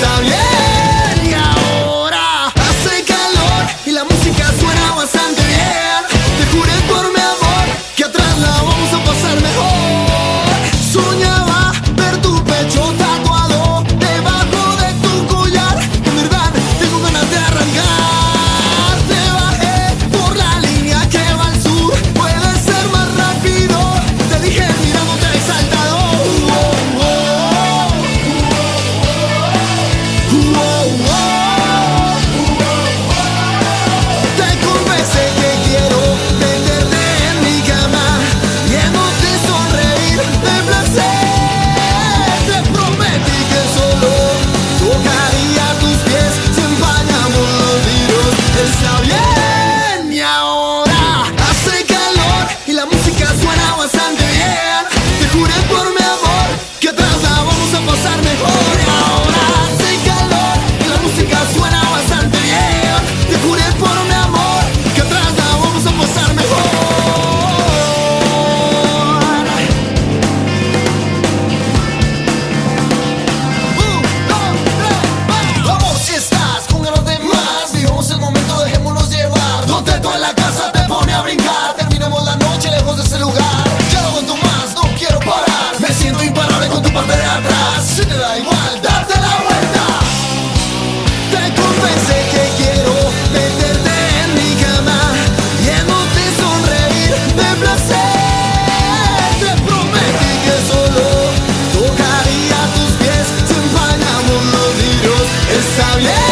sound, yeah. yeah.